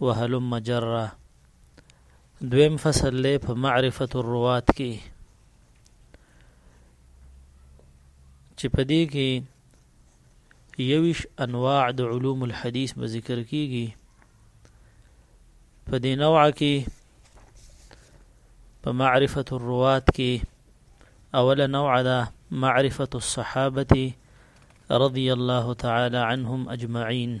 وهلم جره دویم فصل له په معرفت الروات کې چې په دې کې یوش انواع د علوم الحديث به ذکر کیږي په دې نوع کې په معرفت الروات کې اوله نوع ده معرفت الصحابه رضي الله تعالى عنهم اجمعين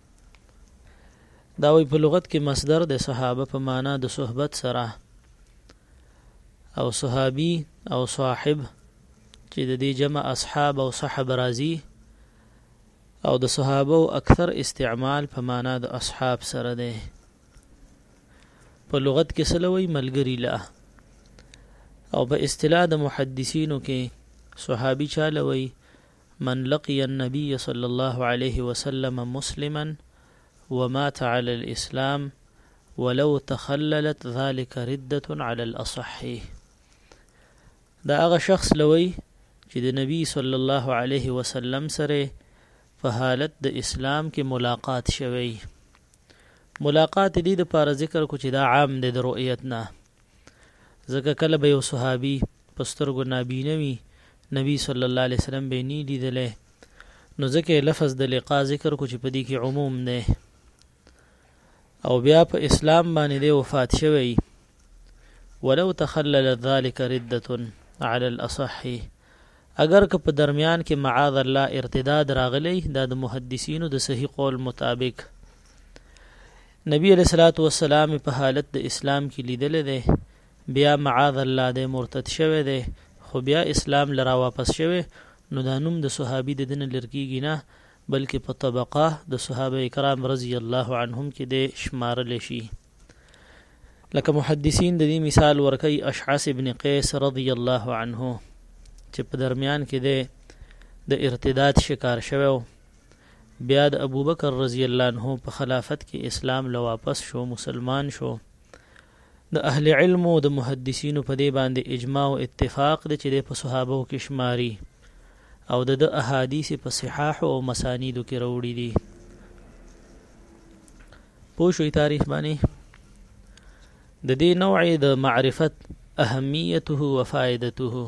دا وی په لغت کې مصدر د صحابه په معنا د صحبت سره او صحابي او صاحب چې د دې جمع اصحاب او صحب راځي او د صحابه او اکثر استعمال په معنا د اصحاب سره دی په لغت کې سلوي ملګری لا او په اصطلاح د محدثینو کې صحابي چالوي من لقي النبي صلی الله علیه وسلم مسلما ومات علی الاسلام ولو تخللت ذلك ردة علی الاصح دا هغه شخص لوي چې د نبی صلی الله علیه وسلم سره په حالت د اسلام کې ملاقات شوی ملاقات دې د پاره ذکر کو چې دا عام دی د رؤیت نه ځکه کله به یو صحابي په سترګو نابینه وي نبی صلی الله علیه وسلم به نی لیدلی نو ځکه لفظ د لقا ذکر کو چې په دې کې عموم دی او بیا په اسلام باندې دی وفات شوی ولو تخلل ذلك رده على الاصح اگر که په درمیان کې معاذ الله ارتداد راغلی دا د محدثینو د صحیح قول مطابق نبی علیه الصلاة والسلام یې په حالت د اسلام کې لیدلی دی، بیا معاذ الله دی مرتد شوی دی، خو بیا اسلام له راواپس شوی، نو دا نوم د صحابي د ده نه لرې کېږي نه، بلکې په طبقه د صحابه کرام رضی الله عنهم کې دی شمارلی شي. لکه محدثین د دې مثال ورکوي اشعث ابن قیس رضی الله عنه چې په درمیان کې دی د ارتداد شکار شوی و، بیا د ابوبکر رضی الله عنه په خلافت کې اسلام له واپس شو مسلمان شو د اهل علم او د محدثینو په دې باندې اجماع او اتفاق دی چې د په صحابه کې شماري او د د احادیث په صحاح او مسانیدو کې راوړي دي پوښوي تاریخ باندې د دې نوع د معرفت اهمیته و فائدته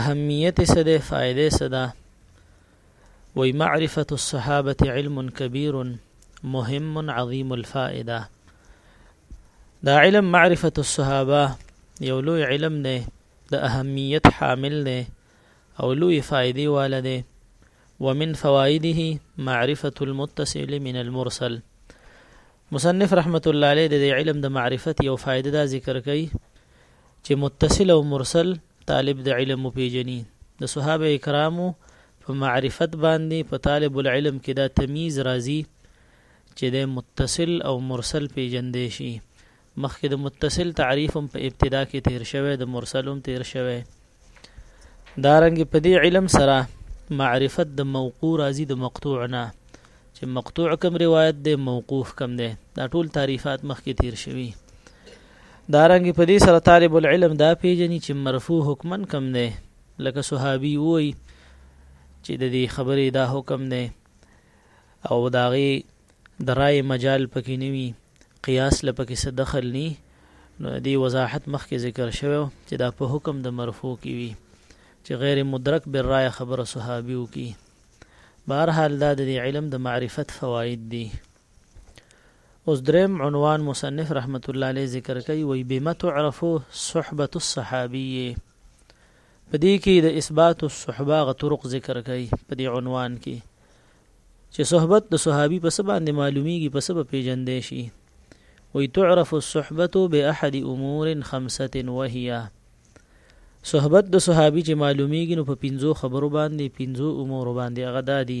اهمیت څه ده فائدې څه ده وی معرفة الصحابة علم کبیر مهم عظیم الفائده دا علم معرفة الصحابه یو لوی علم دی د اهمیت حامل دی او لوی فائدې والا دی ومن فوائده معرفة المتصل من المرسل مصنف رحمت الله علیه د علم د معرفت یو فائده دا ذکر کوي چې متصل او مرسل طالب د علم وپېژني. د صحابه کرامو په معرفت باندې په طالب العلم کې دا تمیز راځي چې د متصل او مرسل پېژندې شي. مخکې د متصل تعریف هم په ابتدا کې تیر شوی د مرسل هم تیر شوی دارنګ په دې علم سره معرفت د موقوع راځي د مقطوع نه چې مقطوع کم روایت دی موقوف کم دی دا ټول تعریفات مخکې تیر شوي دا رنګ په دې سره طالب العلم دا پیژني چې مرفوع حکمن کم دی لکه صحابي وای چې د دې خبرې دا حکم دی او داغي درای مجال پکې نوي قیاس لپکې څه دخل ني نو دې وضاحت مخکې ذکر شوی چې دا په حکم د مرفوع کې وي چې غیر مدرک بر رای خبره صحابي وکي بهر حال دا د علم د معرفت فواید دي اوس دریم عنوان مصنف رحمت الله علیه ذکر کوي وی بما تعرف صحبه الصحابیه په دې کې د اثبات الصحبه غ طرق ذکر کوي په دې عنوان کې چې صحبت د صحابي په سبا باندې معلومیږي په سبا پیژندې شي وي تعرف الصحبه باحد امور خمسه وهي صحبت د صحابي چې معلومیږي نو په پنځو خبرو باندې پنځو امور باندې هغه دادي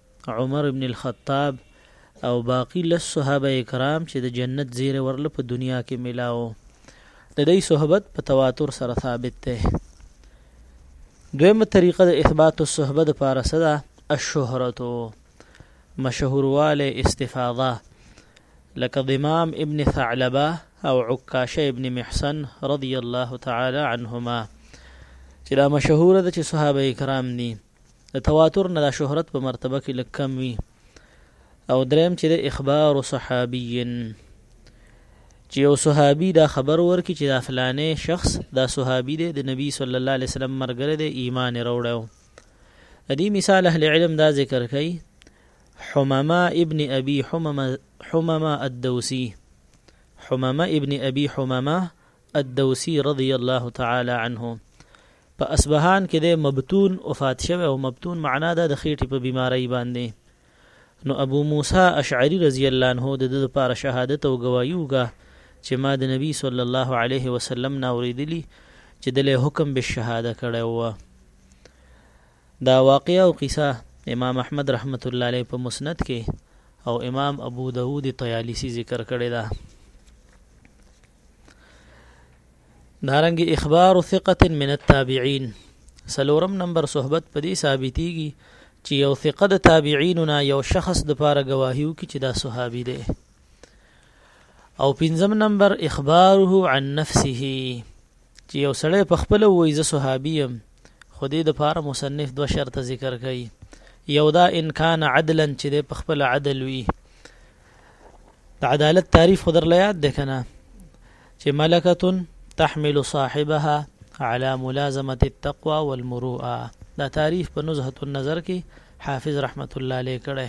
عمر بن الخطاب او باقی لس صحابه کرام چې د جنت زیری ورله په دنیا کې ملاو د دې صحبت په تواتر سره ثابت ده دویمه طریقه د اثبات الصحبه د پاره صدا الشهرتو مشهورواله استفاضه لکه ضمام ابن ثعلبه او عکاشه ابن محسن رضی الله تعالی عنهما چې دا مشهور ده چې صحابه کرام دي د تواتر نه د شهرت په مرتبه کې لږ کم وي او دریم چې د اخبار صحابي چې یو صحابي دا خبر ورکي چې دا فلانه شخص دا صحابي دی د نبی صلی الله علیه وسلم مرګره دی ایمان وروړو دې مثال اهل علم دا ذکر کوي حمما ابن ابي حمما حمما الدوسي حمما ابن ابي حمما الدوسي رضي الله تعالی عنه په اصبهان کې د مبتون وفات شوی او مبتون معنا ده د خېټې په بیماری باندې نو ابو موسی اشعری رضی الله عنه د د لپاره شهادت او گواهی وکړه چې ما د نبی صلی الله علیه وسلم نه اوریدلی چې د له حکم به شهاده کړی و دا واقعه او قصه امام احمد رحمت الله علیه په مسند کې او امام ابو داود طیالسی ذکر کړی ده دارنګ اخبار ثقه من التابعین سلورم نمبر صحبت په دې ثابتېږي چې یو ثقه د تابعین نه یو شخص د پاره گواهیو کې چې دا صحابي دی او پنځم نمبر اخباره عن نفسه چی یو سړی په خپله ووایی زه صحابی یم خو دی دپاره مصنف دوه شرطه ذکر کړی یو دا ان کان عدلا چی دی په خپله عدل وی د عدالت تعریف خو درله یاد دی کنه چی ملکه تحمل صاحبها على ملازمه التقوى والمروءه دا تعریف په نزهه النظر کې حافظ رحمت الله علیه کړه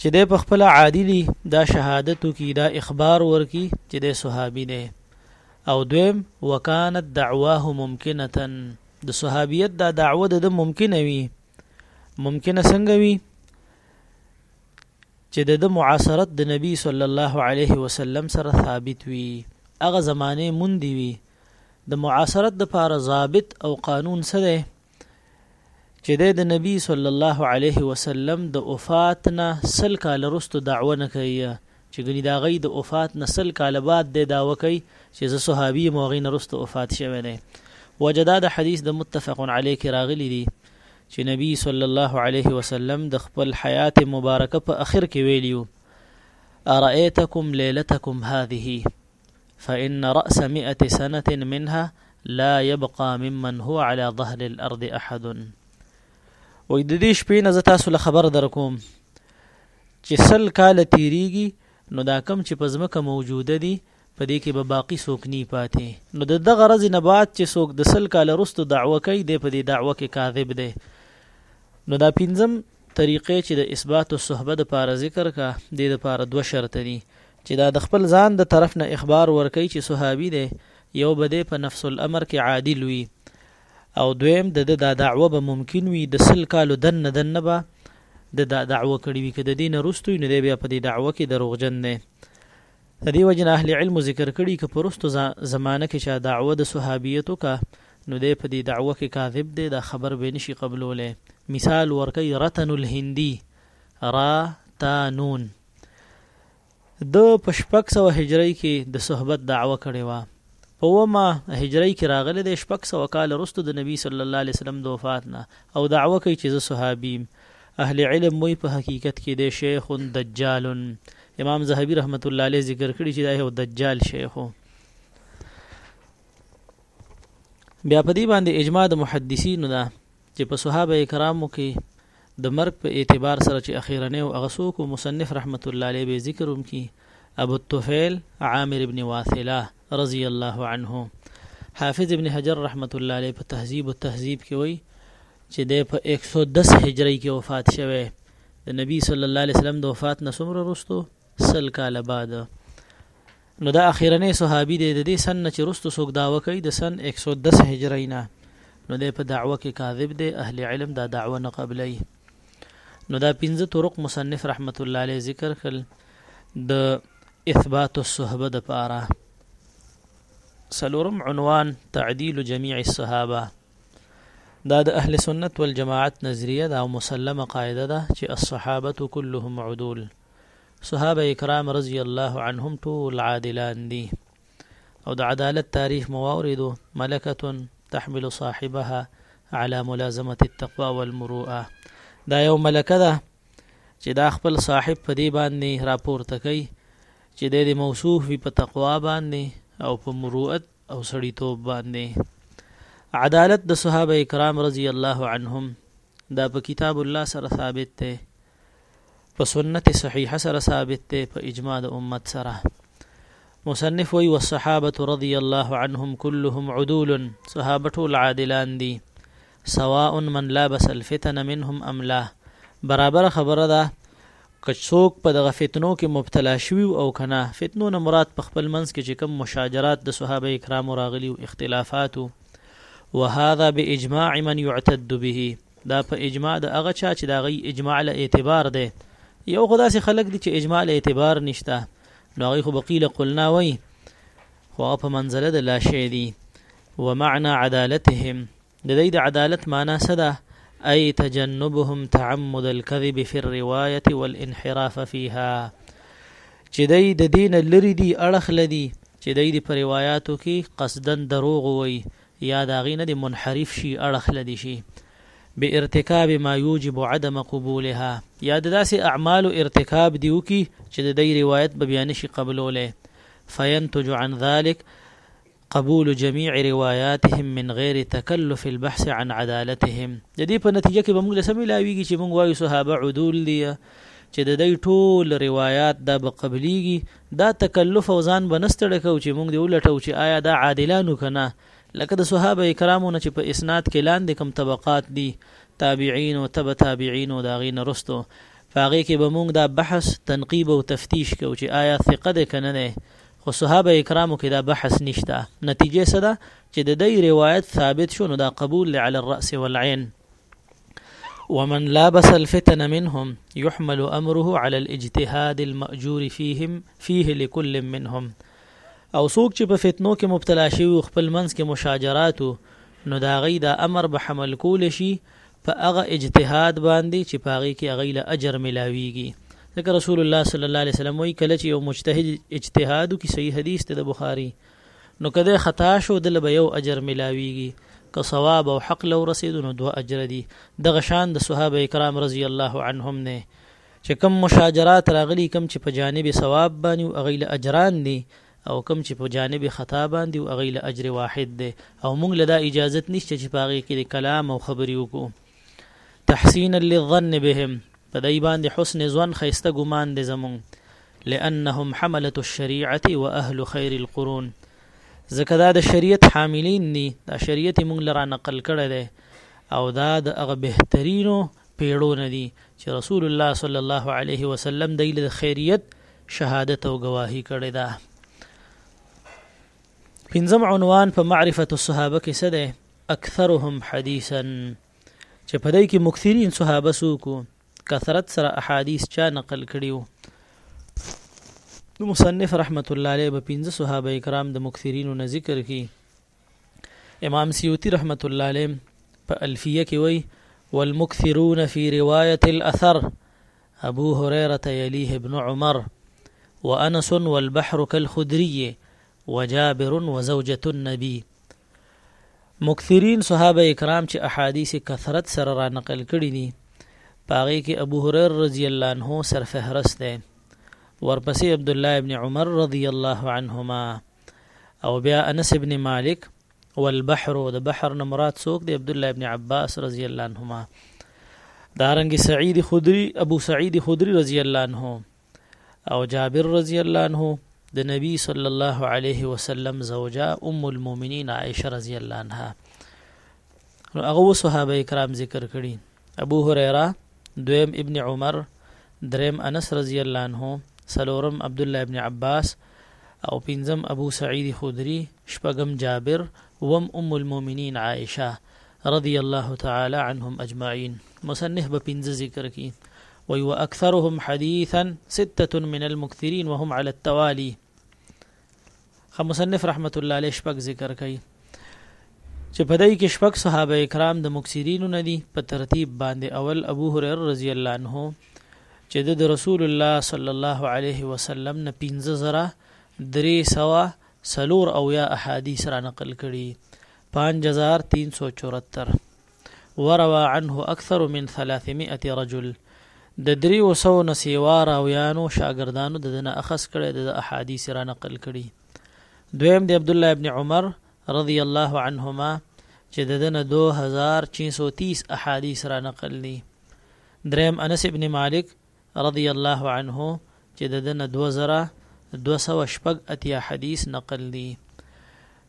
چې د په خپل عادلی دا شهادت کی دا اخبار ورکی چې د صحابي نه او دویم وکانت دعواه ممکنه د صحابیت دا دعوه د ممکنه وي ممکنه څنګه وي چې د معاصرت د نبی صلی الله علیه وسلم سره ثابت وي هغه زمانه مونږ دی وي د معاصرت د پاره ضابط او قانون سره چې دی د نبی صلی الله علیه وسلم د وفات نه سل کال وروسته دعوه نه کوي چې ګنې د هغې د وفات نه سل کال بعد دی دعوه کوي چې زه صحابي یم هغې نه وروسته وفات شوی دی وجه دا د حدیث د متفق علیه کې راغلی دی چې نبی صلی الله علیه وسلم د خپل حیات مبارکه په اخر کې ویلیو ارائیتکم لیلتکم هذه فإن رأس مئة سنة منها لا يبقى ممن هو على ظهر الأرض أحد وای د دې شپې نه زه تاسو له خبر درکوم چې سل کاله تیریږي نو دا کم چې په ځمکه موجوده دي په دې کې به باقی څوک نی پاتې نو د دغه ورځې نه بعد چې څوک د سل کاله وروسته دعوه کوي دی په دې دعوه کې کاذب دی نو دا پنځم طریقې چې د اثبات الصحبه دپاره ذکر کا دې دپاره دوه شرط دي چې دا د خپل ځان د طرف نه اخبار ورکوي چې صحابي دی یو به دی په نفس الامر کې عادل وي او دویم د د دا دعوه به ممکن وي د سل کالو دن نه دن به د دا دعوه کړي وي که د دین رستوي نو دی بیا په دې دعوه کې دروغجن دی د دې وجنه اهل علم ذکر کړي که پرستو زمانه کې چې دعوه د صحابیتو کا نو دی په دې دعوه کې کاذب دی دا خبر به نشي قبولوله مثال ورکي رتن الهندي را تا نون ده په شپږ سوه هجرۍ کي د صحبت دعوه کړې وه. په اوومه هجرۍ کي راغلی دی شپږ سوه کاله وروسته د نبي صلی الله علیه وسلم د وفات نه او دعوه کوي چي زه صحابي يم. اهل علم وايي په حقیقت کي دی شیخ دجال امام ذهبي رحمة الله علیه ذکر کړي چي دا یو دجال شیخ وو. بیا په دې باندي اجماع د محدثینو ده چي په صحابه کرامو کي د مرګ په اعتبار سره چې اخیرنی و هغه څوک و مصنف رحمت الله علیه به ذکر هم کړي ابوالطفیل عامر ابن واثله رضی الله عنه حافظ ابن حجر رحمت الله علیه په تهذیب او تهذیب کې وایي چې دی په 110 هجری کې وفات شوی د نبی صلی الله علیه وسلم د وفات نه څومره وروسته سل کاله بعد نو دا اخرنی صحابی دی ددی سن نه چې رستو څوک دعوه کوي د سن 110 هجری نه نو دی په دعوه کې کاذب دی اهل علم دا دعوه نه قبلوي نو دا پنځه طرق مصنف رحمت الله علیه ذکر کړل د اثبات الصحبه د پاره سلورم عنوان تعدیل جميع الصحابه دا د اهل سنت والجماعت نظریه دا مسلمه قاعده ده چې الصحابه كلهم عدول صحابه کرام رضی الله عنهم ټول عادلان دي او د عدالت تاریخ مو واوریدو ملکه تحمل صاحبها على ملازمه التقوى والمروءه دا یو ملکه ده چې دا خپل صاحب په دې باندې راپورته کوي چې د دې موصوف وي په تقوا باندې او په مروءت او سړیتوب باندې عدالت د صحابه کرام رضی الله عنهم دا په کتاب الله سره ثابت دی په سنت صحیحه سره ثابت دی په اجماع د امت سره مصنف وی والصحابه رضی الله عنهم كلهم عدول صحابه ټول عادلان دي سواء من لابس الفتن منهم ام لا برابر خبره ده که څوک په دغه فتنو کې مبتلا شوي او کنه فتنو نه مراد په خپل منځ کې چې کوم مشاجرات د صحابه کرامو راغلي او اختلافات وهذا باجماع من يعتد به دا په اجماع د هغه چا چې د هغه اجماع له اعتبار دی یو خو داسې خلک دي چې اجماع له اعتبار نشته نو هغوی خو به قیل قلنا وایي خو هغه په منزله د لا شی دي ومعنى عدالتهم د دوی د عدالت معنا څه ده أي تجنبهم تعمد الكذب في الرواية والانحراف فيها چې دوی د دین لري دي اړخ لدی چې دوی د روایتو کې قصدن دروغ وي يا د هغې نه دې منحرف شي، اړخ لدې شي، بارتکاب ما يوجب عدم قبولها، يا د داسې اعمالو ارتکاب دې وکړي چې د دی روايت به بيا نه شي قبلولی، فينتج عن ذلک قبول جميع رواياتهم من غير تکلف البحث عن عدالتهم، د دې په نتيجه کې به موږ له څه ملاويږي چې موږ وايو صحابه عدول دي، چې د دی ټول روايات دا به قبليږي دا تکلف او ځان به نه ستړی کوو چې موږ دې ولټوو چې آیا دا عادلان وو که نه؟ لکه د صحابه کرامو نه چې په اسناد کې لاندې کوم طبقات دي، تابعین او تبع تابعین او د هغې نه وروسته، په هغې کې به موږ دا بحث، تنقیب او تفتیش کوو چې آیا ثقه دی که نه دی؟ خو صحابه کرامو کې دا بحث نشته. نتیجه څه ده؟ چې د دوی روایت ثابت شو نو دا قبول دی علی الرأس والعین. ومن لابس الفتن منهم يحمل امره على الاجتهاد المأجور فيهم فيه لكل منهم او څوک چې په فتنو کې مبتلا شوی خپل منځ کې مشاجرات نو دا غي دا امر به حمل کول شي په هغه اجتهاد باندې چې پاغي کې هغه له اجر ملاويږي ځکه رسول الله صلی الله علیه وسلم وی کله چې یو مجتهد اجتهاد کی صحیح حدیث ته د بخاری نو که دی خطا شو دله به یو اجر ملاویږي که صواب او حق له ورسیدو نو دوه اجره دي دغه شان د صحابه کرام رضی الله عنهم نه چې کم مشاجرات راغلي کم چې په جانب صواب باندې او هغه له اجران دي او کم چې په جانب خطا باندې او هغه له اجر واحد دی او موږ له دا اجازت نشته چې په هغه کې د کلام او خبرې وکړو تحسینا للظن بهم په دای باندې حسن ځوان خیسته ګمان دې زمون لانهم حمله الشریعه واهل خیر القرون ځکه دا د شریعت حاملین دي دا شریعت مونږ لرا نقل کړی دی او دا د هغه بهترینو پیړو نه دي چې رسول الله صلی الله علیه وسلم د له خیریت شهادت او گواهی کړی ده پنځم عنوان په معرفت الصحابه کې څه ده اکثرهم حدیثا چې په دې کې مکثرین صحابه څوک کثرت سره احادیث چا نقل کړیو نو مصنف رحمت الله علیه به پنځه صحابه کرام د مکثرینو نه ذکر کی امام سیوطی رحمت الله علیه په الفیه کې وای والمکثرون فی روایت الاثر ابو هريره يليه ابن عمر وانس والبحر كالخدري وجابر وزوجه النبي مکثرین صحابه کرام چې احادیث کثرت سره را نقل کړي دي په هغې کې ابو هريره رضی الله عنه سرفهرست دی ورپسې عبد الله ابن عمر رضی الله عنهما او بیا انس ابن مالک والبحر د بحر نه مراد څوک دی عبد الله ابن عباس رضی الله عنهما دارنګ سعید خدری ابو سعید خدری رضی الله عنه او جابر رضی الله عنه د نبی صلی الله علیه وسلم زوجه ام المؤمنین عائشه رضی الله عنها نو هغه صحابه کرام ذکر کړي ابو هريره دویم ابن عمر دریم انس رضی الله عنه سلورم عبد الله ابن عباس او پنځم ابو سعید خدری شپږم جابر وم ام المؤمنین عائشه رضی الله تعالی عنهم اجمعین مصنف به پنځه ذکر کی وی واکثرهم حدیثا سته من المكثرین وهم على التوالي خ مصنف رحمت الله علیه شپږ ذکر کوي چې په دای کې شپږ صحابه کرام د مکثرینو نه دي په ترتیب باندې اول ابو هريره رضی الله عنه چې د رسول الله صلی الله علیه وسلم نه 15000 درې سوا سلور او یا احادیث را نقل کړي پنج هزار تین سو چورتر وروا عنه اکثر من ثلاثمئة رجل د درې وسو نه سیوا راویانو شاګردانو د دنه اخص کړي د احادیث را نقل کړي دویم د عبد الله ابن عمر رضی الله عنهما چې د دنه 2630 احادیث را نقل دي دریم انس ابن مالک رضی الله عنه چې د ده نه دوه زره دوه سوه شپږ اتیا حدیث نقل دي.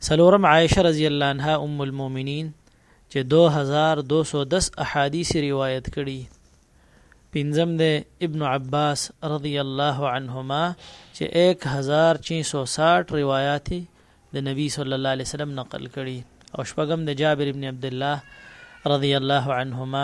څلورم عائشه رضی الله عنها ام المؤمنین چې دو هزار دو سو دس احادیث روایت کړي. پنځم دی ابن عباس رضی الله عنهما چې ایک هزار چین سو ساټ روایات د نبی صلی الله علیه وسلم نقل کړي او شپږم د جابر ابن عبدالله رضی الله عنهما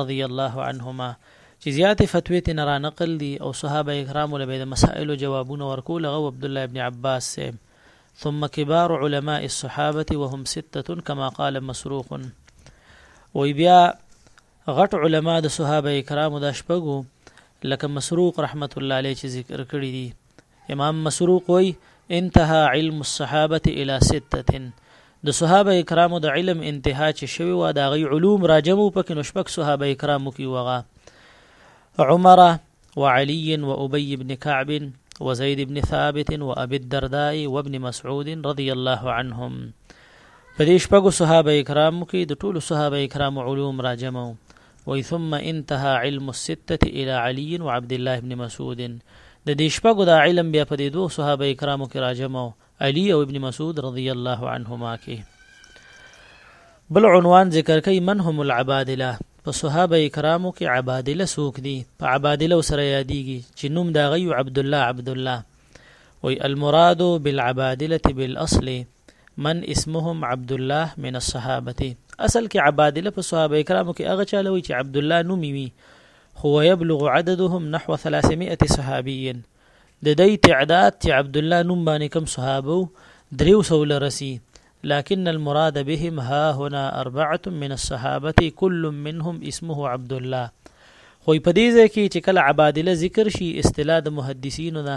رضی الله عنهما چې زیاتې فتوی ترې نه رانقل دي او صحابه کرامو له به د مسائلو جوابونه ورکول هغه و عبدالله ابن عباس صاحب ثم کبار علماء الصحابة وهم ستة کما قال مسروق وی بیا غټ علما د صحابه کرامو دا شپږو لکه مسروق رحمت الله علیه چې ذکر کړی دي امام مسروق وایي، انتهی علم الصحابة الی ستة، د صحابه کرامو د علم انتها چې شوې وه، د هغوی علوم راجمع وو، پکې نو شپږ صحابه کرامو کې وو، هغه عمر وعلي وابي بن کعب وزيد بن ثابت وابي الدرداء وابن مسعود رضي الله عنهم. په دې شپږو صحابه کرامو کې د ټولو صحابه کرامو علوم راجمع وو، وایي، ثم انتهی علم السته الی علی و عبدالله بن مسعود، د دې شپږو دا علم بیا په دې دوو صحابه کرامو کې راجمع و، علی او ابن مسعود رضی الله عنهما کې. بل عنوان ذکر کوي، من هم العبادله، په صحابه کرامو کې عبادله څوک دي؟ په عبادله ورسره یادېږي چې نوم د هغه یو عبدالله عبدالله. وایي، المراد بالعبادله بالاصل من اسمهم عبدالله من الصحابه اصل کې عبادله په صحابه کرامو کې هغه چاله وي چې عبدالله نومي وي خو يبلغ عددهم نحو 300 صحابي د دې تعداد چې عبد الله نوم باندې کم صحابه دریو سو لرسي لكن المراد بهم ها هنا اربعه من الصحابه كل منهم اسمه عبد الله خو په دې ځای کې چې کله عبادله ذکر شي اصطلاح د محدثینو نه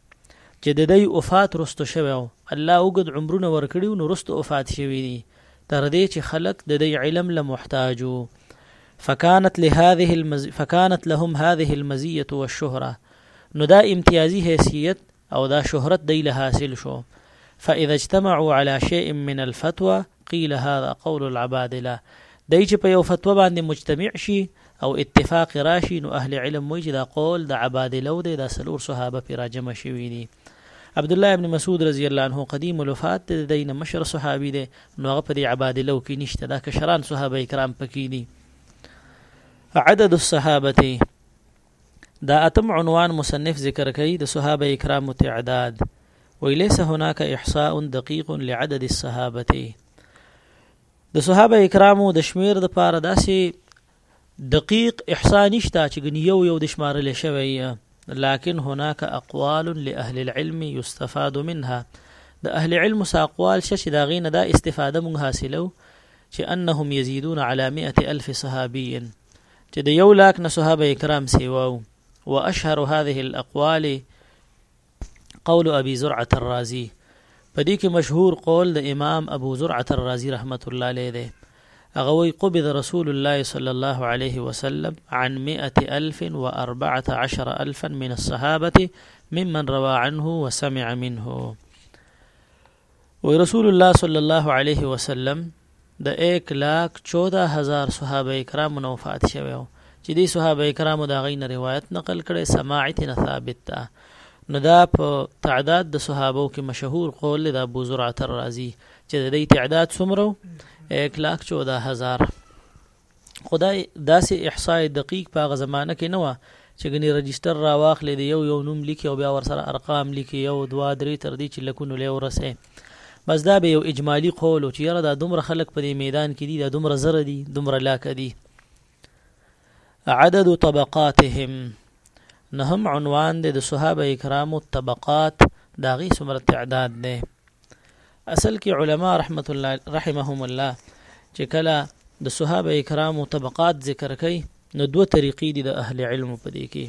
چه ددی وفات وروسته شوی او الله اوږد عمرونه ورکړی نو وروسته وفات شوی دی تر دی چه خلق ددی علم له محتاج وو فکانت لهذه المز... فکانت لهم هذه المزیه والشهره نو دا امتیازی حیثیت او دا شهرت دی له حاصل شو فاذا اجتمعوا على شيء من الفتوى قیل هذا قول العبادله دای چې په یو فتوا باندې مجتمع شي او اتفاق راشي نو اهل علم وایي چې دا قول د عبادله او د سلور صحابه پر راجمه شوی دي عبد الله ابن مسعود رضی الله عنه قدیم الوفات د دین مشر صحابي دی نو هغه په دې عبادله کې نشته دا کشران صحابه کرام پکې دي عدد الصحابه د اتم عنوان مصنف ذکر کوي د صحابه کرامو تعداد وی ليس هناك احصاء دقيق لعدد الصحابه د صحابه کرامو د شمیر د پاره داسې دقیق احصاء نشته چې ګنی یو یو د شمارل شوی لكن هناك اقوال لاهل العلم يستفاد منها د اهل علم ساقوال شش دا غینه دا استفاده مونږ حاصلو چې انهم يزيدون على 100 الف صحابي چې د یو لاک نه صحابه کرام سیواو واشهر هذه الاقوال قول ابي زرعه الرازي په دې کې مشهور قول د امام ابو زرعه الرازي رحمت الله علیه دی هغه وی قبض رسول الله صلی الله علیه وسلم عن 114000 من الصحابه ممن روى عنه وسمع منه و رسول الله صلی الله علیه وسلم د 1 لاک 14 هزار صحابه کرام نو وفات شوه چې دی صحابه کرام دا غي نه روایت نقل کړي سماعت نه ثابت ده نو دا په تعداد د صحابو کې مشهور قول د ابو زرعه الرازي چې د دې تعداد څومره 1 لاک 14 هزار خو دا داسې احصاء دقیق په هغه زمانه کې نه وه چې ګنې رجسټر راواخلې د یو یو نوم لیکي او بیا ورسره ارقام لیکي یو دوه درې تر دې چې لکونو له ورسه بس دا به یو اجمالی قول چې یاره دا دومره خلک په دې میدان کې دي دا دومره زره دي دومره لاکه دي عدد طبقاتهم نهم عنوان د صحابه کرامو طبقات داغي څومره تعداد دی اصل کې علماء رحمت الله رحمهم الله چې کله د صحابه کرامو طبقات ذکر کوي نو دوه طریقې دي د اهل علم په دې کې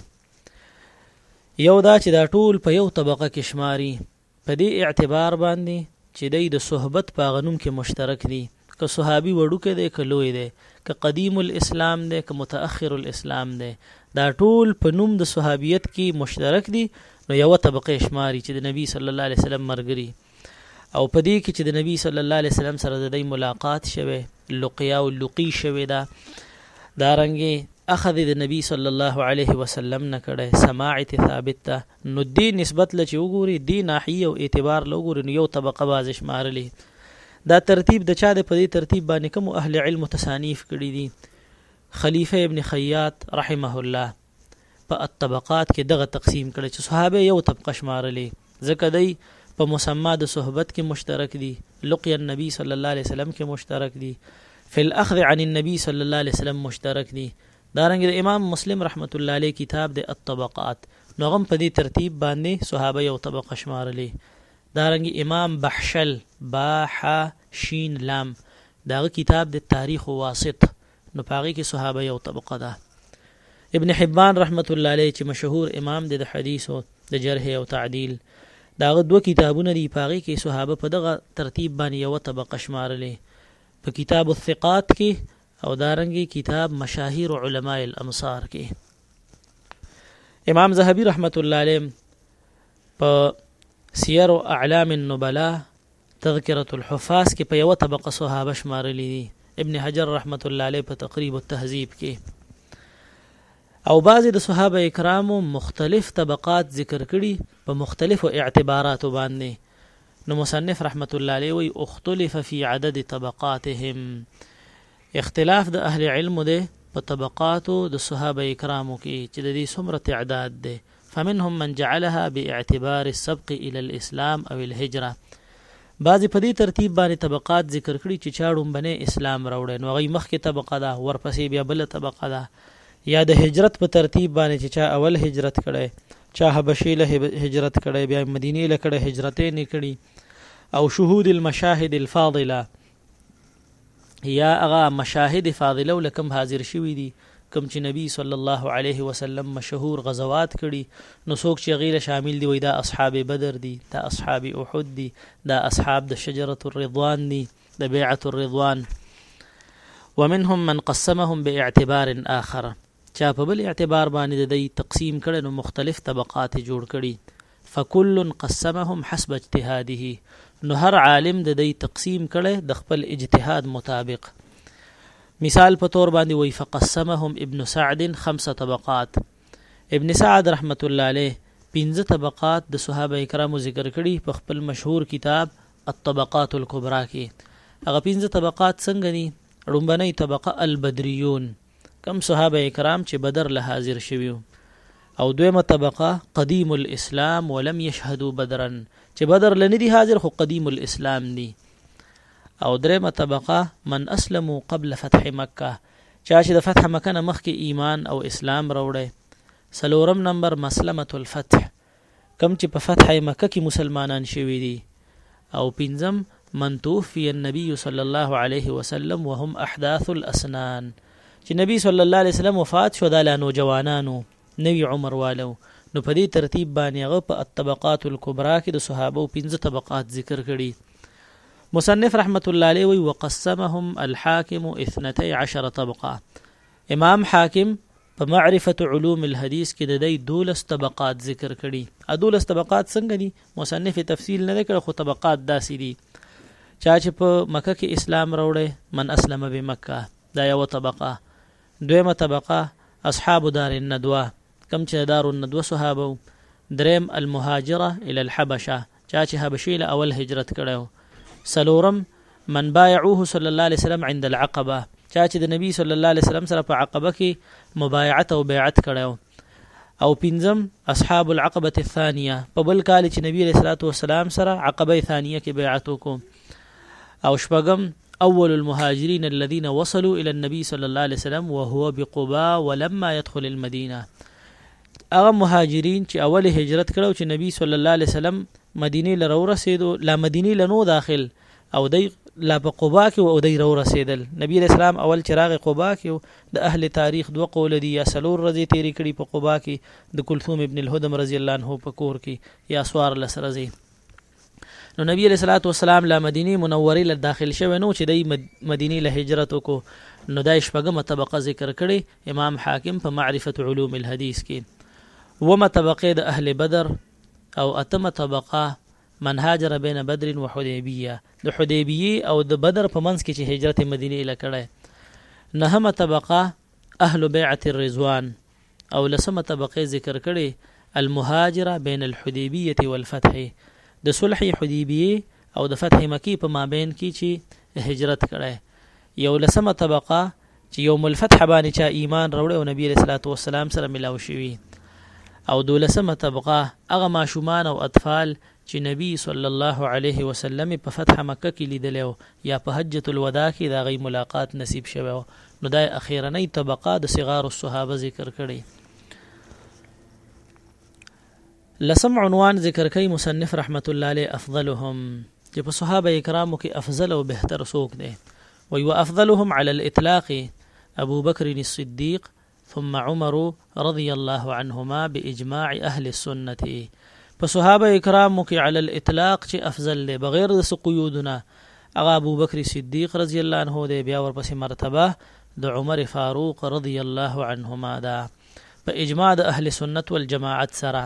یو دا چې دا ټول په یو طبقه کې شماري په دې اعتبار باندې چې دی د صحبت په غنوم کې مشترک دي که صحابي وړوکی دی که لوی دی که قدیم الاسلام دی که متأخر الاسلام دی دا ټول په نوم د صحابیت کې مشترک دي نو یو طبقه شماري چې د نبی صلی الله علیه وسلم مرګري او په دې کې چې د نبی صلی الله علیه وسلم سره د دې ملاقات شوه لقیا او لقی شوه دا دارنګي اخذ د نبی صلی الله علیه وسلم نه کړه سماع ثابت ده نو دې نسبت لچ وګوري دې ناحیه او اعتبار لوګوري نو یو طبقه بازش مارلې دا ترتیب د چا د په دې ترتیب باندې کوم اهل علم تصانیف کړی دي خلیفه ابن خیاط رحمه الله په الطبقات کې دغه تقسیم کړي چې صحابه یو طبقه شمارلې ځکه دی په مسما د صحبت کې مشترک دي لقي النبي صلی الله علیه وسلم کې مشترک دي فی الاخذ عن النبي صلی الله علیه وسلم مشترک دي دارنګ د امام مسلم رحمت الله علیه کتاب د الطبقات نغم په دې ترتیب باندې صحابه یو طبقه شمارلې دارنګ امام بحشل باح شین لام داغه کتاب د تاریخ واسط نو په هغه کې صحابه یو طبقه ده ابن حبان رحمت الله علیه چې مشهور امام دی د حدیث او د جرح او تعدیل داغه دوه کتابونه دی پاغي کې صحابه په دغه ترتیب باندې یو طبقه شمارلې په کتاب الثقات کې او دارنګي کتاب مشاهیر علماء الامصار کې امام زهبي رحمت الله علیه په سير اعلام النبلاء تذکرة الحفاظ کې په یوه طبقه صحابه شمارلي دي ابن حجر رحمت الله علیه په تقریب التهذیب کې او بعضی د صحابه کرامو مختلف طبقات ذکر کړي په مختلفو اعتباراتو باندې نو مصنف رحمت الله علیه وی اختلف فی عدد طبقاتهم اختلاف د اهل علم ده په طبقاتو د صحابه کرامو کې چې د دې څومره تعداد ده فمنهم من جعلها باعتبار السبق الى الاسلام او الهجره بعضې په دې ترتیب باندې طبقات ذکر کړي چې چا ړومبنی اسلام راوړی نو هغه مخکې طبقه ده ورپسې بیا بله طبقه ده یا د هجرت په ترتیب باندې چې چا اول هجرت کړی چا حبشې له هجرت کړی بیا مدینې له کړی هجرتې نه کړي او شهود المشاهد الفاضله یا هغه مشاهد فاضله لکم حاضر شوی دي کوم چې نبی صلی الله علیه وسلم مشهور غزوات کړي نو څوک چې غیر شامل دي وای دا اصحاب بدر دي دا اصحاب احد دي دا اصحاب د شجره الرضوان دي د بیعه الرضوان ومنهم من قسمهم باعتبار آخر چا په بل اعتبار باندې د دی تقسیم کړی نو مختلف طبقات یې جوړ کړي فکل قسمهم حسب اجتهاده نو هر عالم د دی تقسیم کړی د خپل اجتهاد مطابق مثال په تور باندې وی فقسمهم ابن سعد خمس طبقات ابن سعد رحمت الله علیه پنځه طبقات د صحابه کرامو ذکر کړي په خپل مشهور کتاب الطبقات الكبرى کې هغه پنځه طبقات څنګه دي ړومبنۍ طبقه البدریون کوم صحابه کرام چې بدر له حاضر شوي او دویمه طبقه قدیم الاسلام ولم یشهدوا بدرا چې بدر لنی دی حاضر خو قدیم الاسلام دی او دریمه طبقه من اسلموا قبل فتح مکه چا چې د فتح مکه نه مخکې ایمان او اسلام راوړی سلورم نمبر مسلمه الفتح کوم چې په فتح مکه کې مسلمانان شوي دي او پنځم من توفي النبي صلی الله علیه وسلم وهم احداث الاسنان چې نبی صلی الله علیه وسلم وفات شو دا لا نوجوانانو نوی عمر والو نو په دې ترتیب باندې هغه په الطبقات الكبرى کې د صحابه او پنځه طبقات ذکر کړي مصنف رحمت الله علیه وی وقسمهم الحاکم 12 طبقه امام حاکم په معرفة علوم الحديث کې د دی دولس طبقات ذکر کړي ا دولس طبقات څنګه دي مصنف تفصیل نه کړ خو طبقات داسې دي چا چې په مکه کې اسلام راوړی من اسلم بمکه دا یو طبقه دویمه طبقه اصحاب دار الندوه کم چې دار الندوه صحابه دریم المهاجره الى الحبشه چا چې حبشې له اول هجرت کړی و څلورم من بايعوه صلی الله علیه وسلم عند العقبه چا چې د نبی صلی الله علیه وسلم سره په عقبه کې مبايعت او بیعت کړی و او پنځم اصحاب العقبه الثانيه په بل کال چې نبی علیہ الصلوۃ والسلام سره عقبه ثانیه کې بیعت وکړو او شپږم اول المهاجرين الذين وصلوا الى النبي صلى الله عليه وسلم وهو بقباء ولما يدخل المدينه هغه مهاجرین چې اول هجرت کړو چې نبی صلی الله علیه وسلم مدینه لره ورسېدو لا مدینه لنو داخل او دی لا په قبا کې او دی رو رسیدل نبی علیہ السلام اول چراغ قبا کې د اهل تاریخ دوه قول دي یا سلور رضی تیری کړي په قبا کې د کلثوم ابن الهدم رضی الله عنه په کور کې یا سوار لس رضی نو نبی علیہ الصلوۃ والسلام لا مدینه منوره له داخل شوی نو چې د مدینه له هجرت کو نو دای شپږمه طبقه ذکر کړي امام حاکم په معرفت علوم الحديث کې ومه طبقه د اهل بدر او اتمه طبقه من هاجر بین بدر و حدیبیه د حدیبیه او د بدر په منځ کې چې هجرت مدینه اله کړي نهمه طبقه اهل بیعت الرضوان او لسمه طبقه ذکر کړې، المهاجره بين الحديبيه والفتح، د صلح حديبيه او د فتح مکې په مابين کې چې هجرت کړی، يولسمه طبقه چې يوم الفتح باندې چا ايمان راوړی او نبي عليه الصلاة والسلام سره ملاو شوي او دولسمه طبقه هغه ماشومان او اطفال چې نبي صلی الله علیه وسلم یې په فتح مکه کې لیدلی و یا په حجة الوداع کې د هغوی ملاقات نصیب شوی و، نو دا یې اخیرنۍ طبقه د صغار الصحابه ذکر کړې. لسم عنوان ذکر کوي مصنف رحمت الله علیه افضلهم چې په صحابه کرامو کې افضل او بهتر څوک دی وي وافضلهم على الاطلاق ابو بکر الصدیق ثم عمر رضی الله عنهما باجماع اهل السنت په صحابه کرامو کې علی الاطلاق چې افضل دی بغیر د سقیودنا اغا ابو بکر صدیق رضی الله عنه دی بیا ورپسې مرتبه د عمر فاروق رضی الله عنهما دا په اجماع د اهل سنت والجماعت سره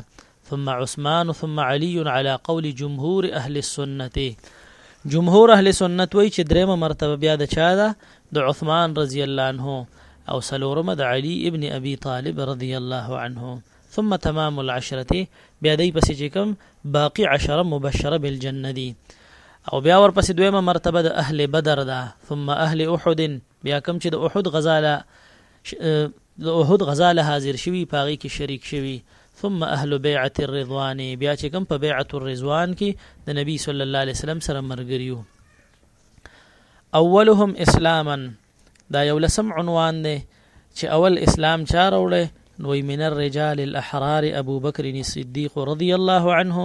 ثم عثمان ثم علي على قول جمهور اهل السنت جمهور اهل سنت وی چې دریمه مرتبه بیا د چا ده د عثمان رضی الله عنه او سلورمه د علي ابن ابي طالب رضی الله عنه ثم تمام العشرته بیا دای پسې چې کوم باقی عشره مبشره بالجنه دي او بیا ورپسې دویمه مرتبه د اهل بدر ده ثم اهل احد بیا کوم چې د احد غزاله د احد غزا له حاضر شوي په هغې کې شریک شوي ثم اهل بیعت الرضوان بیا چې کوم په بیعت الرضوان کې د نبی صلی الله علیه وسلم سره مرګریو اولهم اسلاما دا یو لسم عنوان دی چې اول اسلام چا راوړی نو من الرجال الاحرار ابو بکر الصدیق رضی الله عنه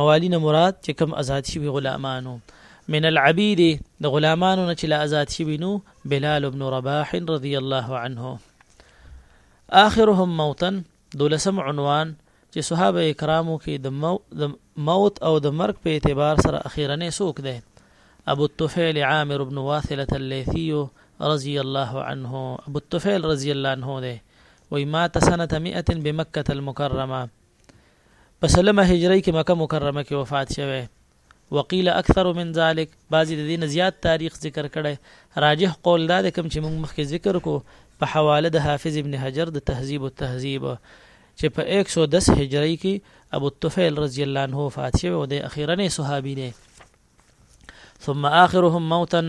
موالي نه مراد چې کوم ازاد شوي غلامان وو، من العبيد د غلامانو نه چې لا ازاد شوي نو بلال بن رباح رضي الله عنه آخرهم موتا دولسم عنوان چې صحابه کرامو کې د مو د موت او د مرګ په اعتبار سره اخیرنې څوک دی ابو الطفیل عامر بن واثله الليثي رضي الله عنه ابو الطفیل رضي الله عنه دی وای مات سنه 100 بمکه المکرمه په سلمه هجری کې مکه مکرمه کې وفات شوی وقیل اکثر من ذلک بعضی د دین زیات تاریخ ذکر کړي راجح قول دا د کم چې موږ مخکې ذکر کو په حواله د حافظ ابن حجر د تهذیب او تهذیب چې په 110 هجری کې ابو الطفیل رضی الله عنه وفات شوی او د اخیرنې صحابي نه ثم آخرهم موتا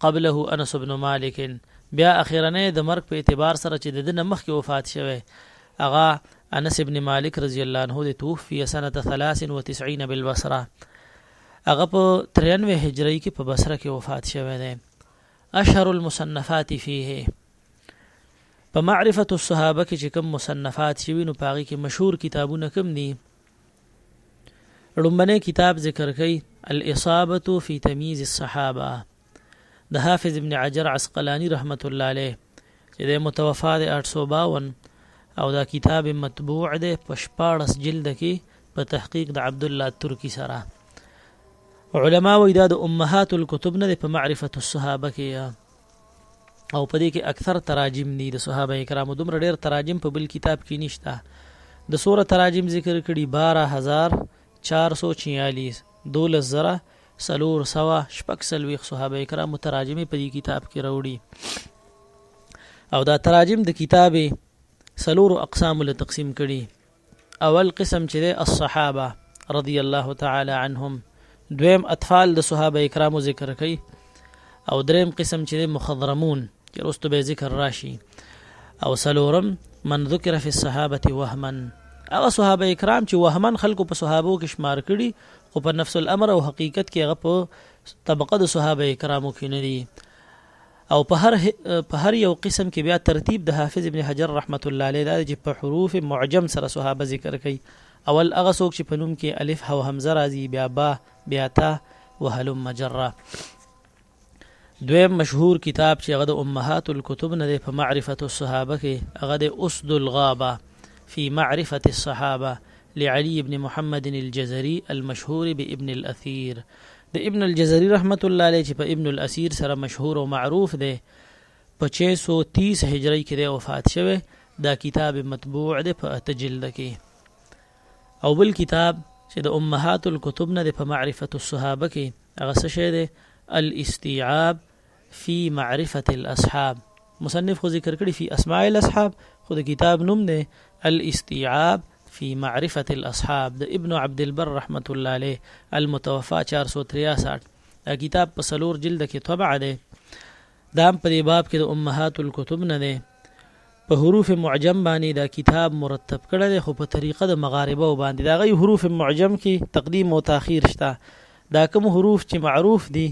قبله انس بن مالک بیا اخیرنه د مرګ په اعتبار سره چې د دنه مخکې وفات شوه اغا انس ابن مالک رضی الله عنه د توفی سنه 93 بالبصره هغه په 93 هجری کې په بصره کې وفات شوه دی اشهر المصنفات فيه په معرفت الصحابه کې چې کوم مصنفات شوي نو پاغي کې مشهور کتابونه کوم دي ړومبنه کتاب ذکر کوي الاصابه فی تمیز الصحابه د حافظ ابن عجر عسقلانی رحمت الله علیه چې د متوفا د 852 او دا کتاب مطبوع ده په 14 جلد کې په تحقیق د عبد الله ترکی سره علما وایي دا د امهات الكتب نه په معرفت الصحابه کې او په دې کې اکثر تراجم دي د صحابه کرامو دومره ډېر تراجم په بل کتاب کې نشته د سوره تراجم ذکر کړي 12446 دولس زره سلور سوا شپږ سلويخ صحابه کرامو تراجم په دې کتاب کې راوړي او دا تراجم د کتابه سلور اقسام له تقسیم کړي اول قسم چې دی الصحابه رضی الله تعالی عنهم دویم اطفال د صحابه کرامو ذکر کوي او دریم قسم چې دی مخضرمون چې رستو به ذکر راشي او سلورم من ذکر فی الصحابه وهما هغه صحابه کرام چې وهمن خلکو په صحابو کې شمار کړي خو په نفس الامر او حقیقت کې هغه په طبقه د صحابه کرامو کې نه دي او په هر په هر یو قسم کې بیا ترتیب د حافظ ابن حجر رحمت الله علیه دا دی چې په حروف معجم سره صحابه ذکر کوي اول هغه څوک چې په نوم کې الف او همزه راځي بیا با بیا تا وهلم جره دویم مشهور کتاب چې هغه د امهات الكتب نه دی په معرفت الصحابه کې هغه د اسد الغابه فی معرفت الصحابه لعلي بن محمد الجزري المشهور بابن الاثير د ابن الجزري رحمة الله عليه چې په ابن الاسير سره مشهور او معروف دی په چه سو تیس هجرۍ کې دی وفات شوی دا کتاب مطبوع دی په اته جلده کې او بل کتاب چې د امهات الكتب نه دی په معرفة الصحابه کې هغه څه شی دی الاستيعاب فی معرفة الاصحاب مصنف خو ذکر کړی فی اسماء الاصحاب خو د کتاب نوم دی الاستيعاب فی معرفة الاصحاب د ابن عبدالبر رحمة الله علیه، المتوفی، چار سو تریا ساټ، دا کتاب په څلور جلده کښې طبع دی. دا هم په دې باب کښې د امهات الکتب نه دی. په حروف معجم باندې دا کتاب مرتب کړی دی خو په طریقه د مغاربو باندې. د هغوی حروف معجم کښې تقدیم او تاخیر شته. دا کوم حروف چې معروف دي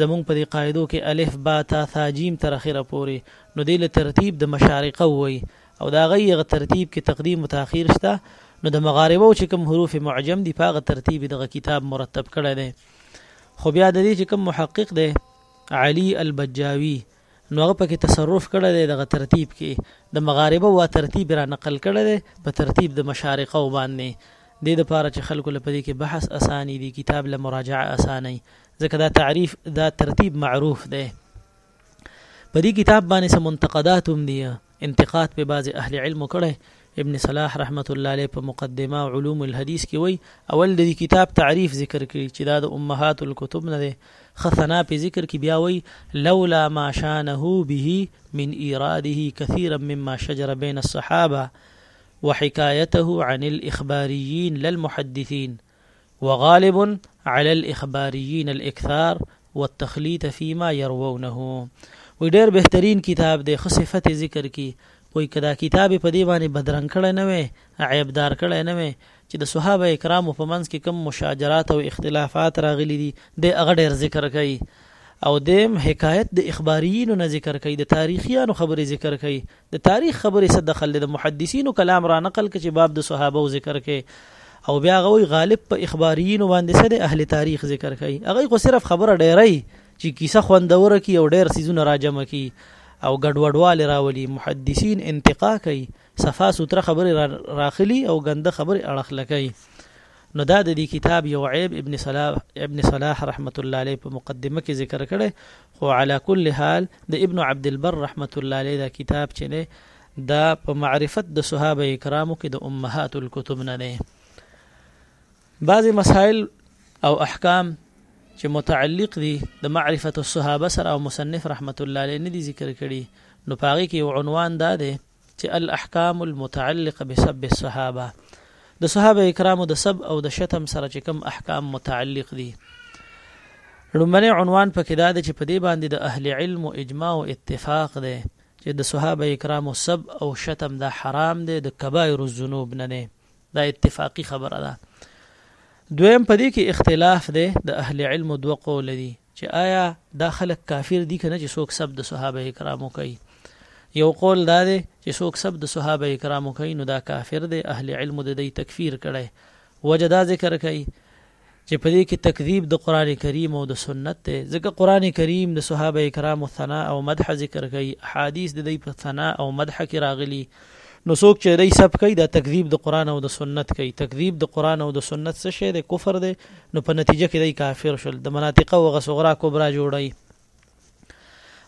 زموږ په دې قاعدو کې الف با تا ثا جیم تر اخره پورې نو دې له ترتیب د مشارقه وای او دا غي غ ترتیب کې تقدیم او تاخير شته نو د مغاربه چې کوم حروف معجم دي پاغه ترتیب دغه کتاب مرتب کړی دی خو بیا د دې چې کوم محقق دی علي البجاوي نو هغه پکې تصرف کړی دی دغه ترتیب کې د مغاربه وا ترتیب را نقل کړی دی په ترتیب د مشارقه وباندې د دې لپاره چې خلکو لپاره کې بحث اساني دي کتاب له مراجعه اساني ځکه دا تعریف دا ترتیب معروف دی په دې کتاب باندې سم منتقدات هم دي انتقاد په بعض اهل علم کړي ابن صلاح رحمت الله علیه په مقدمه علوم الحديث کې وای اول د کتاب تعریف ذکر کړي چې دا د امهات الكتب نه ده خثنا په ذکر کې بیا وای لولا ما شانه به من ایراده كثيرا مما شجر بين الصحابه وحكايته عن الاخباريين للمحدثين وغالب علی الاخباریین الاکثار والتخلیط فیما یروونه وی ډیر بهترین کتاب دی خو صفت ذکر کی وی کدا کتاب په دی باندې بدرنګ کړی نه وی عیب دار کړی نه وی چې د صحابه کرامو په منځ کې کم مشاجرات او اختلافات راغلي دي د هغه ډېر ذکر کوي او دیم حکایت د اخباریینو نه ذکر کوي د تاریخیانو خبرې ذکر کوي د تاریخ خبرې څه دخل دی د محدثینو کلام را نقل که چې باب د صحابه ذکر کې او بیا هغه وی غالب په اخباریینو باندې څه د اهل تاریخ ذکر کوي هغه خو صرف خبره ډیری چې کیسه خوندوره کی او ډیر سیزونه راجم کی او ګډوډواله راولي محدثین انتقا کوي صفا سوتره خبره راخلی او غنده خبره اړخ لکې نو دا د دې کتاب یو عیب ابن صلاح ابن صلاح رحمت الله علیه په مقدمه کې ذکر کړي خو علی کل حال د ابن عبد البر رحمت الله علیه دا کتاب چې نه دا په معرفت د صحابه کرامو کې د امهات الكتب نه نه بعضی مسائل او احکام چې متعلق دي د معرفت الصحابه سره او مصنف رحمت الله علیه نه دي ذکر کړي نو پاغي کې یو عنوان دا دی چې الاحکام المتعلقه بسب الصحابه د صحابه کرامو د سب او د شتم سره چې کوم احکام متعلق دي لومړی عنوان پکې دا دی چې په دې باندې د اهل علم او اجماع او اتفاق دی چې د صحابه کرامو سب او شتم دا حرام دی د کبایر الذنوب نه نه دا اتفاقی خبره ده دویم په دې کې اختلاف دی د اهل علم دوه قول دي چې آیا دا خلک کافر دي کنه چې څوک سب د صحابه کرامو کوي یو قول دا دی چې څوک سب د صحابه کرامو کوي نو دا کافر دی اهل علم د دې تکفیر کړي وجدا ذکر کوي چې په دې کې تکذیب د قرآن کریم او د سنت دی، ځکه قرآن کریم د صحابه کرامو ثنا او مدح ذکر کوي، احادیث د دوی په ثنا او مدح کې راغلي، نو څوک چې د دوی سب کوي دا تکذیب د قرآن او د سنت کوي، تکذیب د قرآن او د سنت څه شی دی؟ کفر دی، نو په نتیجه کې دوی کافر شول، د مناطقه هغه صغرا کبرا جوړوي.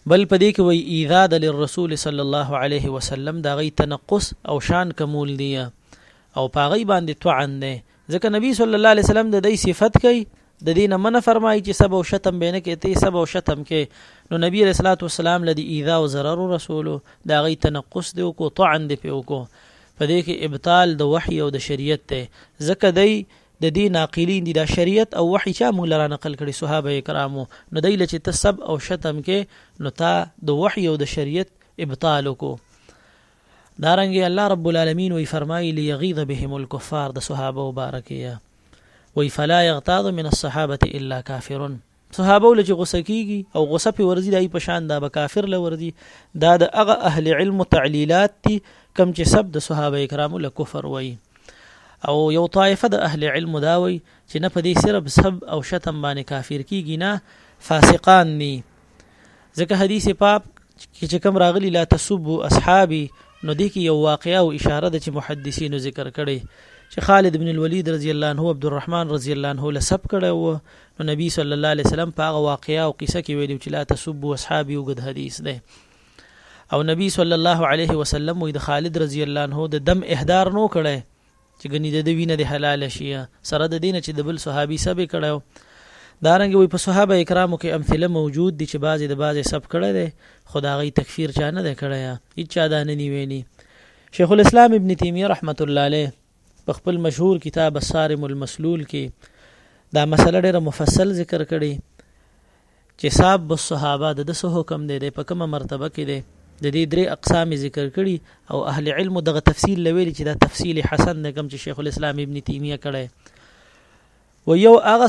بل په دې کې وایي ایذا د للرسول صلی الله علیه وسلم د هغوی تنقص او شان کمول دی او په هغوی باندې طعن دی، ځکه نبی صلی الله علیه وسلم د دې صفت کوي د دې نه منه فرمایي چې سب او شتم بینه کې ته سب او شتم کې نو نبی رسول الله والسلام لدی ایذا او ضرر رسول دا غي تنقص دی او کو طعن دی په وکو په دې کې ابطال د وحي او د شریعت ته ځکه دی د دې ناقلین دي د شریعت او وحي چا موږ لره نقل کړي صحابه کرامو نو دی لچې تسب او شتم کې نو تا د وحي او د شریعت ابطال کو دارنګه الله رب العالمین وی فرمای لیغیظ بهم الكفار د صحابه بارکیه وی فلا یغتاظ من الصحابه الا کافرون صحابه ول چې غوسه کیږي او غوسه په ورزي دای په شان دا به کافر له ورزي دا د هغه اهل علم تعلیلات دي کم چې سب د صحابه کرامو له کفر وای او یو طائفه د اهل علم دا وای چې نه په دې صرف سب او شتم باندې کافر کیږي نه فاسقان دي ځکه حدیث پاک کې چې کوم راغلی لا تسبو اصحابي نو دې کې یو واقعیا او اشاره ده چې محدثینو ذکر کړي چې خالد بن الولید رضی الله عنه عبد الرحمن رضی الله عنه لسب کړي وو نو نبی صلی الله علیه وسلم په هغه واقعیا او قصه کې ویلو چې لا تسبو اصحابي وګد حدیث ده او نبی صلی الله علیه وسلم د خالد رضی الله عنه د دم احدار نو کړي چې ګني د ده وینه دې حلاله شي سره د دې نه چې د بل صحابي سب یې کړی دارنګه وي په صحابه کرامو کې امثله موجود دي چې بعضې د بعضې سب کړی دی خو د هغوی تکفیر چا نه دی کړی هیچا دا نه دي ویلي شیخ الاسلام ابن تیمیه رحمت الله علیه په خپل مشهور کتاب الصارم المسلول کې دا مسله ډیره مفصل ذکر کړي چې ساب الصحابه د ده څه حکم دی؟ دی په کومه مرتبه کې دی؟ د دې درې اقسام یې ذکر کړي او اهل علمو دغه تفصیل له ویلي چې دا تفصیل حسن دی کوم چې شیخ الاسلام ابن تیمیه کړی و یو هغه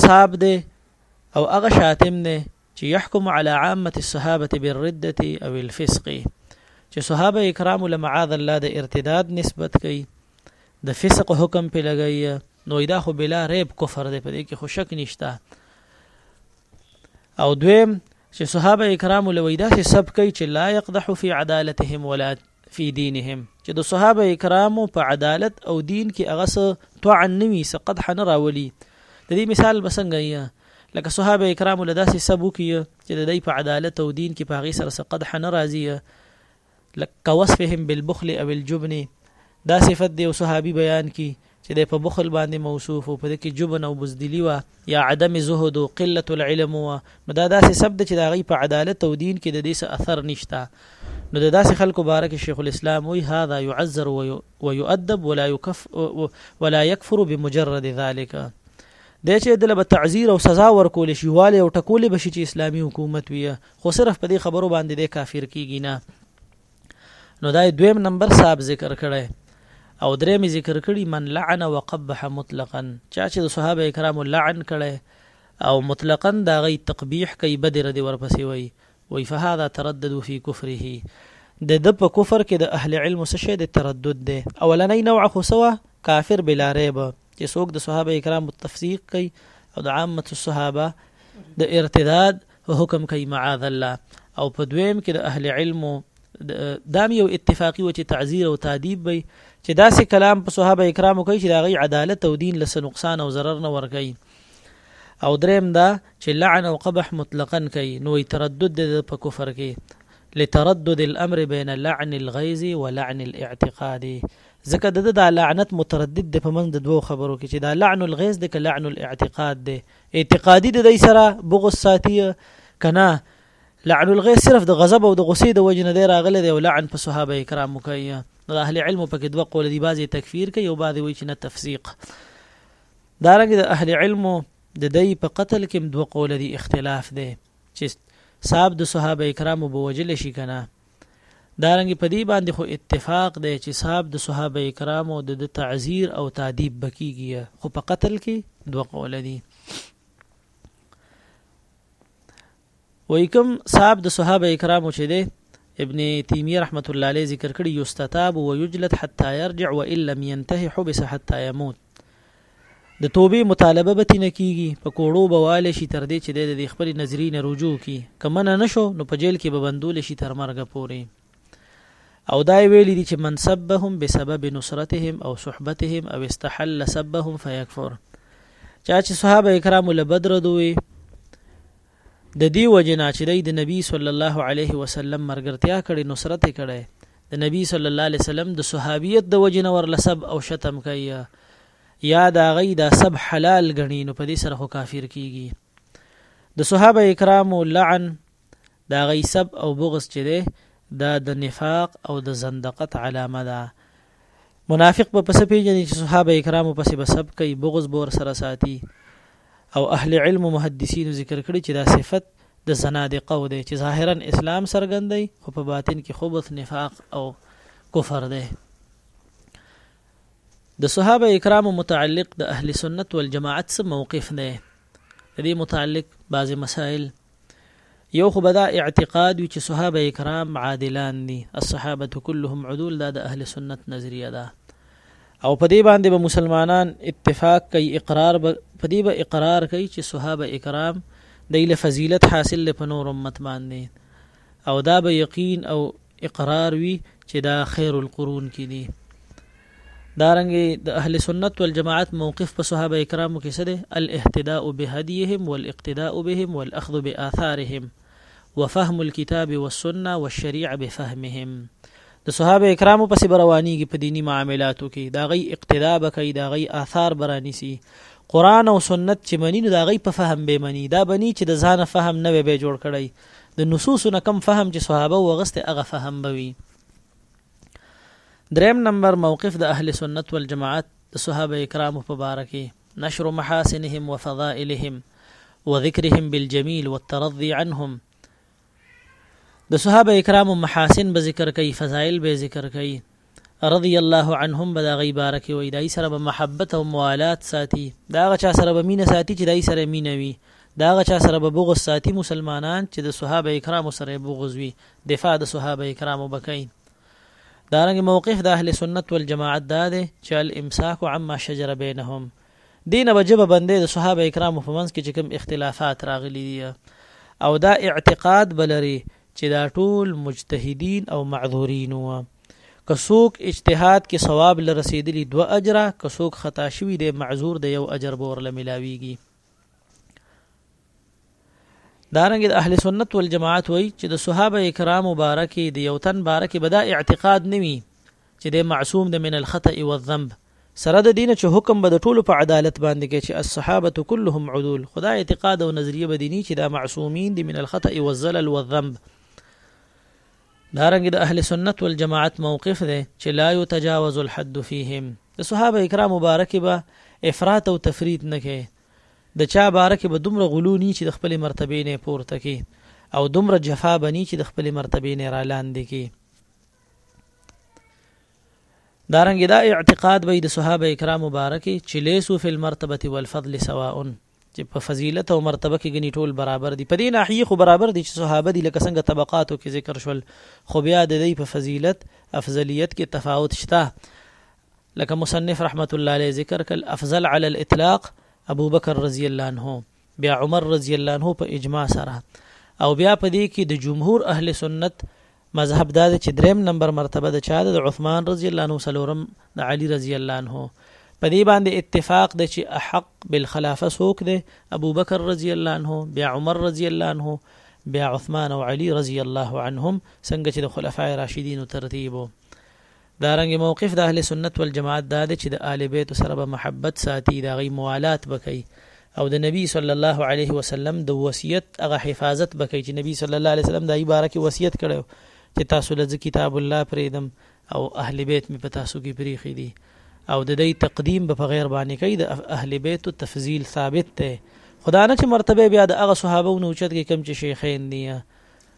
صاحب دی او هغه شاتم دی چې يحكم على عامه الصحابه بالرده او الفسق چې صحابه کرام له معاذ الله د ارتداد نسبت کوي د فسق حکم په لګی نو وای دا خو بلا ریب کفر دی په دې کې خو شک نشته او دویم چې صحابه کرام له وای دا چې سب کوي چې لا يقدح فی عدالتهم ولا فی دینهم چې د صحابه کرامو په عدالت او دین کې هغه څه طعن نوي څه قدح نه راولي د دې مثال بسنګ یا لکه صحابه کرامو له داسې سب کوي چې د دې په عدالت او دین کې په هغه سره څه قدح نه راځي لکه کوصفهم بالبخل او الجبن دا صفت دی او صحابي بیان کی چې د په بخل باندې موصوف او په دې کې جبن او بزدلی و یا عدم زهد او قله العلم و نو دا داسې سبد چې دا غي په عدالت او دین کې د دې څه اثر نشته نو د داسې خلکو باره کې شیخ الاسلام وی هاذا يعذر ويؤدب ولا يكف ولا يكفر بمجرد ذلك د چې دله به تعذير او سزا ورکول شي والي او ټکول به شي چې اسلامي حکومت وي خو صرف په دې خبرو باندې د کافر کیږي نه نو دا دویم نمبر صاحب ذکر کړی او درې می ذکر کړي من لعن وقبح مطلقا چا چې د صحابه کرامو لعن کړي او مطلقا دا غي تقبیح کوي بدر دی ورپسې وي وي فهذا تردد في كفره د د په کفر کې د اهل علم څه شی د تردد دی اولنۍ نوع خو سوا کافر بلا ریب چې څوک د صحابه کرامو تفسیق کوي او د عامه الصحابه د ارتداد په حکم کوي معاذ الله او په دویم کې د اهل علمو دام یو اتفاقی و چې تعذیر او تعذیب وي چې داسې کلام په صحابه کرامو کوي چې دا غي عدالت او دین لس نقصان او ضرر نه ور کوي او دریم دا چې لعن او قبح مطلقا کوي نو تردد د په کفر کې لتردد الامر بین لعن الغیظ ولعن الاعتقاد ځکه د دا لعنت متردد د پمن د دوو خبرو کې چې دا لعن الغیظ د لعن الاعتقاد دی اعتقادي د دی سره بغض ساتي کنا لعن الغير صرف د غضب او د غصې د وجنه دی راغلی دی او لعن په صحابه کرامو کوي د اهل علم په کې دوه قول دی بعضی تکفیر کوي او بعضی وایي چې نه تفسیق دارنګ د اهل علم د دی په قتل کې دوه قول دی اختلاف دی چې صاحب د صحابه کرامو بوجل شي کنه دارنګ په دې باندې خو اتفاق دی چې صاحب د صحابه کرامو د د تعذير او تعذيب بکیږي خو په قتل کې دوه قول دي وای کوم صاحب د صحابه کرامو چې دی ابن تیمیه رحمت الله علیه ذکر کړی یستتاب و یجلد حتا يرجع و ان لم ينتهي حبس حتا يموت د توبې مطالبه به تینه کیږي په کوړو به والی شي تر دې چې دی د خپلې نظریې نه رجوع کړي که منع نه شو نو په جیل کې به بندول شي تر مرګه پورې او دا یې ویلي دي چې من سبهم بسبب نصرتهم او صحبتهم او استحل سبهم فیکفر چا چې صحابه کرامو له بدر دوی د دې وجې نه چې دی د نبی صلی الله علیه وسلم مرګرتیا کړې نصرت یې کړی د نبی صلی الله علیه وسلم د صحابیت د وجې نه ورله سب او شتم کوي یا د هغوی دا سب حلال ګڼي نو په دې سره خو کافر کیږي د صحابه کرامو لعن د هغوی سب او بغض چې دی دا د نفاق او د زندقت علامه ده منافق به پس پیژني چې صحابه کرامو پسې به سب کوي بغض به ورسره ساتي او اهل علم محدثین ذکر کړي چې دا صفت د زنادقه و دی چې ظاهرا اسلام سرګندي خو په باطن کې خبث نفاق او کفر دی د صحابه کرامو متعلق د اهل سنت والجماعت سره موقف نه دې متعلق بعض مسائل یو خو بدا اعتقاد وی چې صحابه کرام عادلان دي الصحابه كلهم عدول دا د اهل سنت نظریه ده او په دې باندې به با مسلمانان اتفاق کوي اقرار په دې به اقرار کوي چې صحابه کرام د فضیلت حاصل له په نور امت باندې او دا به یقین او اقرار وي چې دا خیر القرون کې دي دارنګ د اهل سنت والجماعت موقف په صحابه کرامو کې سره الاهتداء بهديهم والاقتداء بهم والاخذ باثارهم وفهم الكتاب والسنه والشريعه بفهمهم د صحابه کرامو پسې بروانيږي په دینی معاملاتو کې دا غي اقتدا به کوي دا غي آثار برانی سي قران او سنت چې منی نو دا غي په فهم به منی دا بنی چې د ځانه فهم نه به جوړ کړي د نصوصو نه کم فهم چې صحابه وغسته هغه فهم به وي دریم نمبر موقف د اهل سنت والجماعت د صحابه کرامو په باره کې نشر محاسنهم وفضائلهم وذكرهم بالجميل والترضي عنهم د صحابه کرامو محاسن به ذکر کوي فضائل به ذکر کوي رضی الله عنهم به د غي باره کې وي دای سره به محبت او موالات ساتي دا غا چا سره به مینه ساتي چې دای سره مینه وي دا غا چا سره به بغض ساتي مسلمانان چې د صحابه کرامو سره بغض وي دفاع د صحابه کرامو بکای دارنګ موقف د اهل سنت والجماعت دا دی چې الامساک عما شجر بینهم دینه بجبه بندې د صحابه کرامو په منځ کې چې کوم اختلافات راغلي دي او دا اعتقاد بلري چې دا ټول مجتهدین او معذورین وه که څوک اجتهاد کې ثواب لرسیدلی دوه اجره که څوک خطا شوی دی معذور دی یو اجر به ورله ملاویږي دارنګ د اهل سنت والجماعت وای چې د صحابه کرام مبارکي د یو تن بارکه بدا اعتقاد نوي چې دی معصوم د من الخطأ والذنب سره د دینه چې حکم به د ټولو په عدالت باندې کې چې الصحابه كلهم عدول خدا اعتقاد او نظریه بدینی چې دا معصومین دي من الخطأ والزلل والذنب دارنګ د اهل سنت والجماعت موقف دی چې لا يتجاوز الحد فيهم د صحابه کرام مبارک به افراط او تفرید نه کوي د چا بارک به دومره غلو نی چې د خپل مرتبه نه پورته کی او دومره جفا بنی چې د خپل مرتبه نه را لاندې کی دارنګ دا اعتقاد به د صحابه کرام مبارک چې لیسو فی المرتبه والفضل سواء چې په فضیلت او مرتبه کې غني ټول برابر دي په دې ناحیه خو برابر دي چې صحابه دي لکه څنګه طبقاتو کې ذکر شول خو بیا د دې په فضیلت افضلیت کې تفاوت شته لکه مصنف رحمت الله علیه ذکر کل افضل علی الاطلاق ابو بکر رضی الله عنه بیا عمر رضی الله عنه په اجماع سره او بیا په دې کې د جمهور اهل سنت مذهب دا چې دریم نمبر مرتبه د چا د عثمان رضی الله عنه سلورم د علی رضی الله عنه په دې باندې اتفاق دی چې احق بالخلافه سوک دی ابو بکر رضی الله عنه بیا عمر رضی الله عنه بیا عثمان او علی رضی الله عنهم څنګه چې د خلفای راشدین ترتیب دا رنګه موقف د اهل سنت والجماعت دا دی چې د آل بیتو سره به محبت ساتي، د هغوی موالات به کوي او د نبي صلی الله علیه وسلم د وصیت هغه حفاظت به کوي چې نبي صلی الله علیه وسلم د هغوی باره کې وصیت کړی و چې تاسو له زه کتاب الله پرېږدم او اهل بیت مې په تاسو کې پرېښي دي او د دوی تقدیم به په غیر باندې کوي د اهل بیتو تفضیل ثابت دی خدا نه چې مرتبه بیا د هغه صحابه نو اوچت کې کوم چې شیخین دي